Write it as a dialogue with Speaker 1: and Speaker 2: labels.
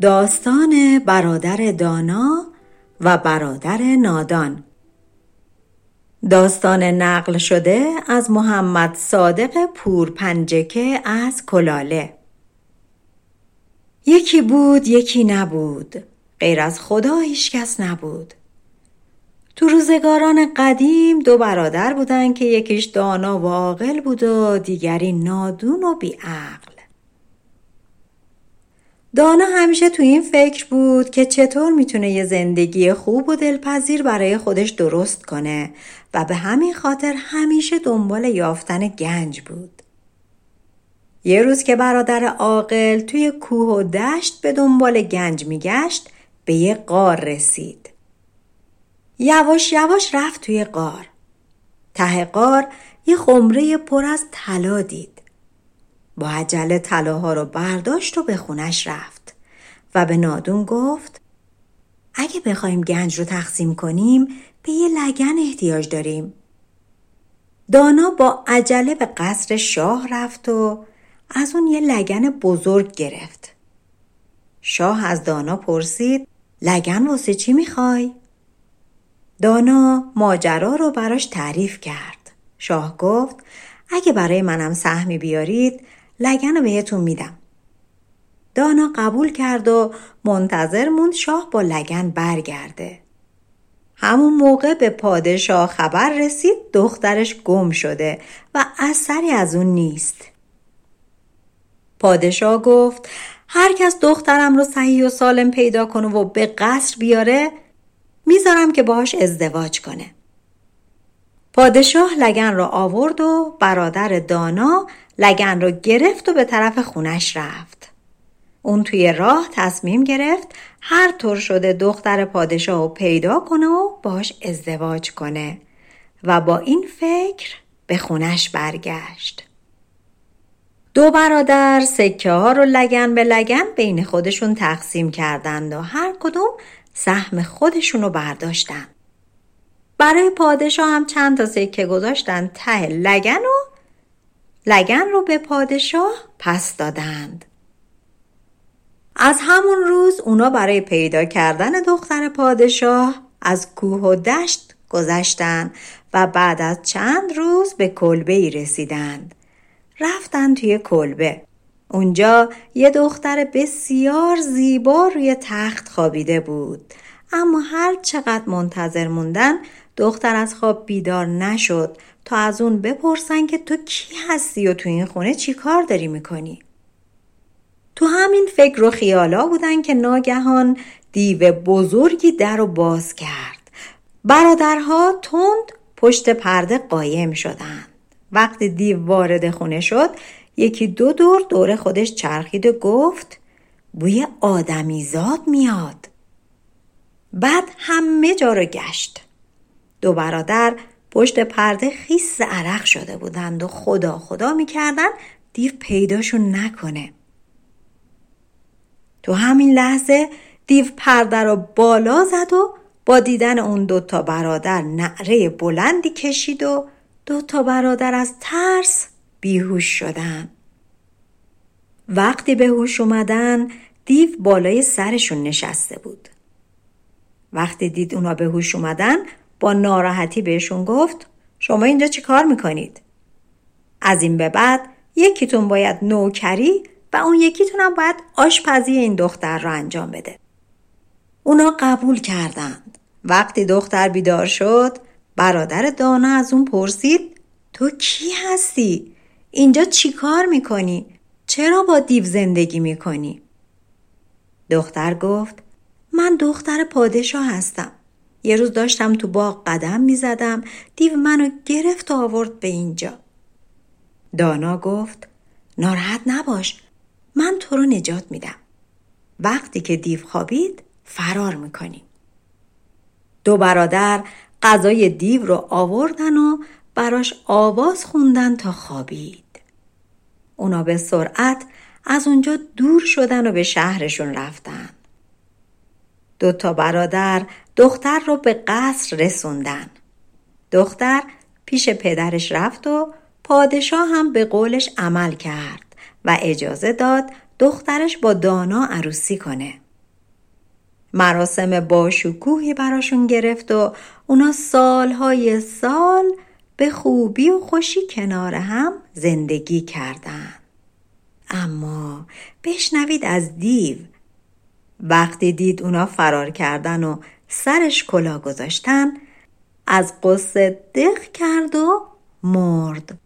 Speaker 1: داستان برادر دانا و برادر نادان. داستان نقل شده از محمد صادق پورپنجکه از کلاله. یکی بود یکی نبود. غیر از خدا هیچکس نبود. تو روزگاران قدیم دو برادر بودن که یکیش دانا و عاقل بود و دیگری نادون و بیعقل. دانا همیشه تو این فکر بود که چطور می‌تونه یه زندگی خوب و دلپذیر برای خودش درست کنه و به همین خاطر همیشه دنبال یافتن گنج بود. یه روز که برادر عاقل توی کوه و دشت به دنبال گنج میگشت به یه قار رسید. یواش یواش رفت توی قار. ته قار یه خمره پر از طلا دید. با عجله طلاها رو برداشت و به خونش رفت و به نادون گفت اگه بخوایم گنج رو تقسیم کنیم به یه لگن احتیاج داریم. دانا با عجله به قصر شاه رفت و از اون یه لگن بزرگ گرفت. شاه از دانا پرسید لگن واسه چی می‌خوای؟ دانا ماجرا رو براش تعریف کرد. شاه گفت اگه برای منم سهمی بیارید لگن رو بهتون میدم. دانا قبول کرد و منتظر موند شاه با لگن برگرده. همون موقع به پادشاه خبر رسید دخترش گم شده و اثری از اون نیست. پادشاه گفت هر کس دخترم رو صحیح و سالم پیدا کنه و به قصر بیاره می‌ذارم که باهاش ازدواج کنه. پادشاه لگن را آورد و برادر دانا لگن را گرفت و به طرف خونش رفت. اون توی راه تصمیم گرفت هر طور شده دختر پادشاه رو پیدا کنه و باش ازدواج کنه و با این فکر به خونش برگشت. دو برادر سکه ها رو لگن به لگن بین خودشون تقسیم کردند و هر کدوم سهم خودشون رو برداشتن. برای پادشاه هم چند تا سکه گذاشتن ته لگن و لگن رو به پادشاه پس دادند. از همون روز اونا برای پیدا کردن دختر پادشاه از کوه و دشت گذشتن و بعد از چند روز به کلبه ای رسیدند. رفتن توی کلبه. اونجا یه دختر بسیار زیبا روی تخت خوابیده بود. اما هر چقدر منتظر موندن دختر از خواب بیدار نشد تا از اون بپرسن که تو کی هستی و تو این خونه چی کار داری می‌کنی؟ تو همین فکر و خیالا بودن که ناگهان دیو بزرگی در رو باز کرد. برادرها تند پشت پرده قایم شدند. وقتی دیو وارد خونه شد یکی دو دور دور خودش چرخید و گفت بوی آدمیزاد میاد. بعد همه جا رو گشت. دو برادر پشت پرده خیس عرق شده بودند و خدا خدا می‌کردن دیو پیداشون نکنه. تو همین لحظه دیو پرده رو بالا زد و با دیدن اون دوتا برادر نعره بلندی کشید و دوتا برادر از ترس بیهوش شدن. وقتی به هوش اومدن دیو بالای سرشون نشسته بود. وقتی دید اونا به هوش اومدن با ناراحتی بهشون گفت شما اینجا چی کار می‌کنید؟ از این به بعد یکیتون باید نوکری و اون یکیتون هم باید آشپزی این دختر رو انجام بده. اونا قبول کردند. وقتی دختر بیدار شد برادر دانا از اون پرسید تو کی هستی؟ اینجا چی کار می‌کنی؟ چرا با دیو زندگی می‌کنی؟ دختر گفت من دختر پادشاه هستم. یه روز داشتم تو باغ قدم می زدم دیو منو گرفت و آورد به اینجا. دانا گفت ناراحت نباش من تو رو نجات میدم. وقتی که دیو خوابید فرار می‌کنیم دو برادر غذای دیو رو آوردن و براش آواز خوندن تا خوابید. اونا به سرعت از اونجا دور شدن و به شهرشون رفتن. دو تا برادر دختر رو به قصر رسوندن. دختر پیش پدرش رفت و پادشاه هم به قولش عمل کرد و اجازه داد دخترش با دانا عروسی کنه. مراسم باشکوهی براشون گرفت و اونا سالهای سال به خوبی و خوشی کنار هم زندگی کردن. اما بشنوید از دیو. وقتی دید اونا فرار کردن و سرش کلا گذاشتن از قصه دق کرد و مرد.